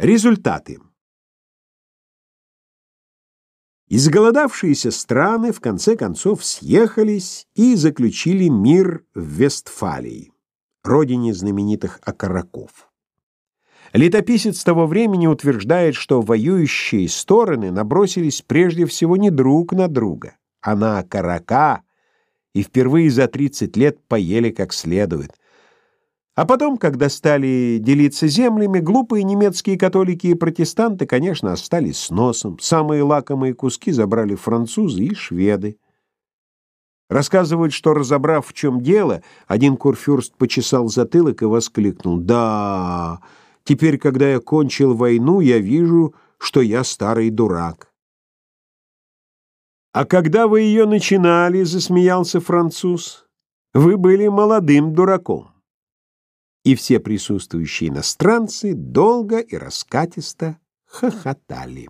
Результаты. Изголодавшиеся страны в конце концов съехались и заключили мир в Вестфалии, родине знаменитых окороков. Летописец того времени утверждает, что воюющие стороны набросились прежде всего не друг на друга, а на окорока, и впервые за 30 лет поели как следует – а потом, когда стали делиться землями, глупые немецкие католики и протестанты, конечно, остались с носом. Самые лакомые куски забрали французы и шведы. Рассказывают, что, разобрав, в чем дело, один курфюрст почесал затылок и воскликнул. «Да, теперь, когда я кончил войну, я вижу, что я старый дурак». «А когда вы ее начинали, — засмеялся француз, — вы были молодым дураком» и все присутствующие иностранцы долго и раскатисто хохотали.